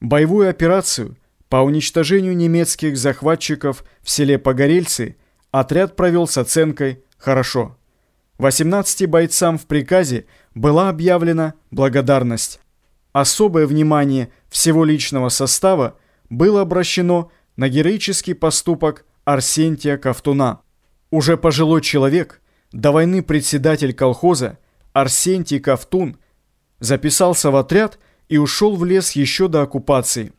Боевую операцию по уничтожению немецких захватчиков в селе Погорельцы отряд провел с оценкой «хорошо». 18 бойцам в приказе была объявлена благодарность. Особое внимание всего личного состава было обращено на героический поступок Арсентия Ковтуна. Уже пожилой человек, до войны председатель колхоза Арсентий Ковтун, записался в отряд и ушел в лес еще до оккупации.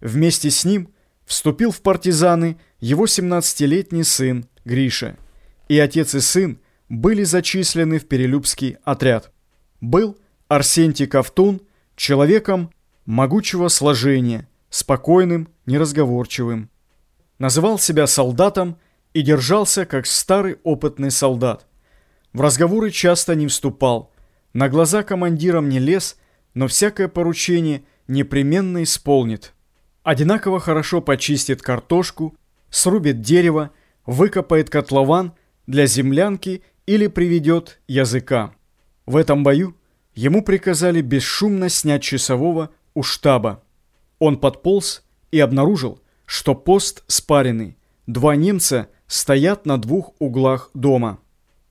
Вместе с ним вступил в партизаны его 17-летний сын Гриша. И отец и сын были зачислены в Перелюбский отряд. Был Арсентий Ковтун человеком могучего сложения, спокойным, неразговорчивым. Называл себя солдатом и держался как старый опытный солдат. В разговоры часто не вступал, на глаза командирам не лез, но всякое поручение непременно исполнит. Одинаково хорошо почистит картошку, срубит дерево, выкопает котлован для землянки или приведет языка. В этом бою ему приказали бесшумно снять часового у штаба. Он подполз и обнаружил, что пост спаренный. Два немца стоят на двух углах дома.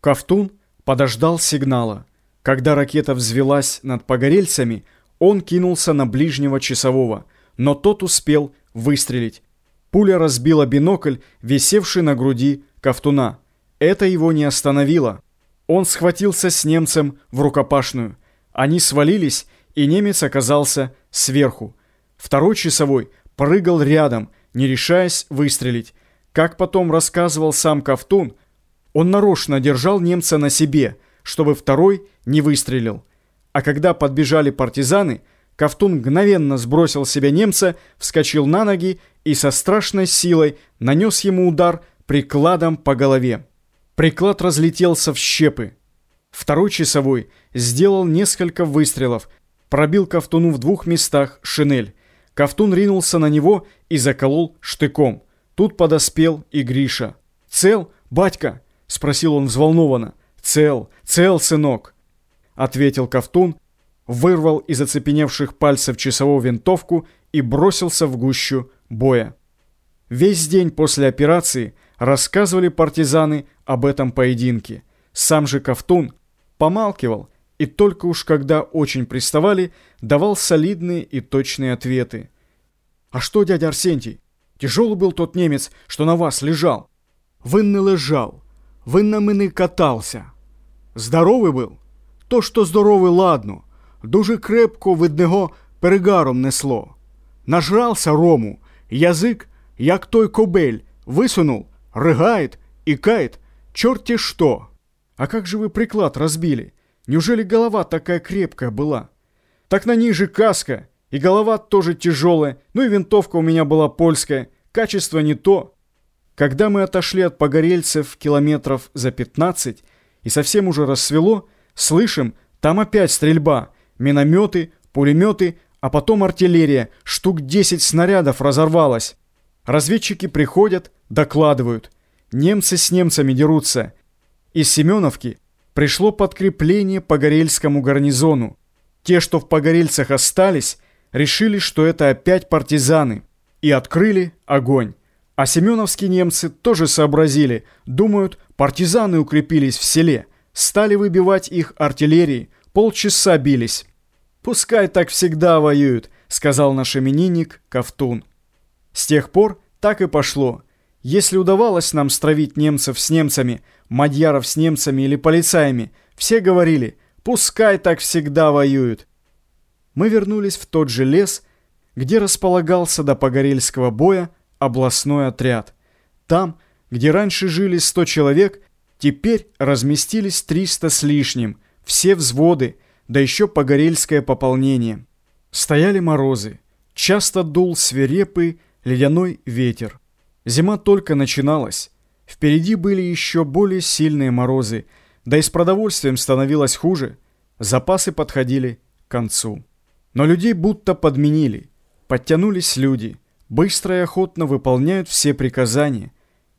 Ковтун подождал сигнала. Когда ракета взвелась над погорельцами, он кинулся на ближнего часового, но тот успел выстрелить. Пуля разбила бинокль, висевший на груди Ковтуна. Это его не остановило. Он схватился с немцем в рукопашную. Они свалились, и немец оказался сверху. Второй часовой прыгал рядом, не решаясь выстрелить. Как потом рассказывал сам Ковтун, он нарочно держал немца на себе, чтобы второй не выстрелил. А когда подбежали партизаны, Ковтун мгновенно сбросил себя немца, вскочил на ноги и со страшной силой нанес ему удар прикладом по голове. Приклад разлетелся в щепы. Второй часовой сделал несколько выстрелов, пробил Ковтуну в двух местах шинель. Ковтун ринулся на него и заколол штыком. Тут подоспел и Гриша. «Цел, батька?» – спросил он взволнованно. «Цел, цел, сынок!» – ответил Ковтун, вырвал из оцепеневших пальцев часового винтовку и бросился в гущу боя. Весь день после операции рассказывали партизаны об этом поединке. Сам же Ковтун помалкивал и только уж когда очень приставали, давал солидные и точные ответы. «А что, дядя Арсентий, тяжелый был тот немец, что на вас лежал?» «Вин не лежав, вин на мене катався. Здоровий був? То, що здоровий, ладно. Дуже крепко від перегаром несло. Нажрався рому, язик, як той кобель, висунув, рыгает и кает, черти что. А как же вы приклад разбили? Неужели голова такая крепкая была? Так на ней же каска, и голова тоже тяжелая, ну и винтовка у меня была польская, качество не то. Когда мы отошли от погорельцев километров за 15 и совсем уже рассвело, слышим, там опять стрельба, минометы, пулеметы, а потом артиллерия, штук 10 снарядов разорвалась. Разведчики приходят, докладывают. Немцы с немцами дерутся. Из Семеновки пришло подкрепление по Горельскому гарнизону. Те, что в Погорельцах остались, решили, что это опять партизаны, и открыли огонь. А семеновские немцы тоже сообразили, думают, партизаны укрепились в селе, стали выбивать их артиллерией, полчаса бились. «Пускай так всегда воюют», — сказал наш именинник Ковтун. С тех пор так и пошло. Если удавалось нам стравить немцев с немцами, мадьяров с немцами или полицаями, все говорили «пускай так всегда воюют». Мы вернулись в тот же лес, где располагался до Погорельского боя областной отряд. Там, где раньше жили 100 человек, теперь разместились 300 с лишним, все взводы, да еще погорельское пополнение. Стояли морозы, часто дул свирепый ледяной ветер. Зима только начиналась. Впереди были еще более сильные морозы, да и с продовольствием становилось хуже. Запасы подходили к концу. Но людей будто подменили. Подтянулись люди – быстро и охотно выполняют все приказания.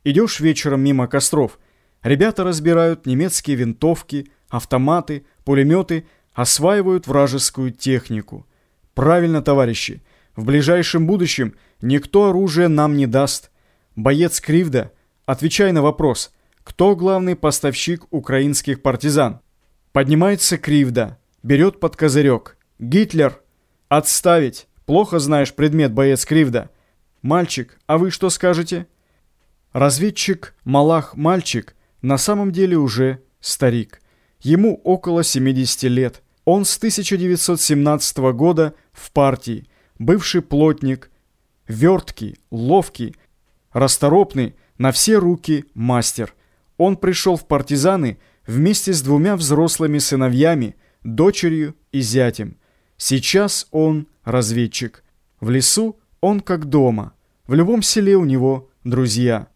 Идешь вечером мимо костров, ребята разбирают немецкие винтовки, автоматы, пулеметы, осваивают вражескую технику. Правильно, товарищи, В ближайшем будущем никто оружие нам не даст. Боец Кривда, отвечай на вопрос, кто главный поставщик украинских партизан? Поднимается Кривда, берет под козырек. Гитлер! Отставить! Плохо знаешь предмет, боец Кривда. Мальчик, а вы что скажете? Разведчик Малах Мальчик на самом деле уже старик. Ему около 70 лет. Он с 1917 года в партии, бывший плотник, верткий, ловкий, расторопный, на все руки мастер. Он пришел в партизаны вместе с двумя взрослыми сыновьями, дочерью и зятем. Сейчас он разведчик. В лесу он как дома. В любом селе у него друзья.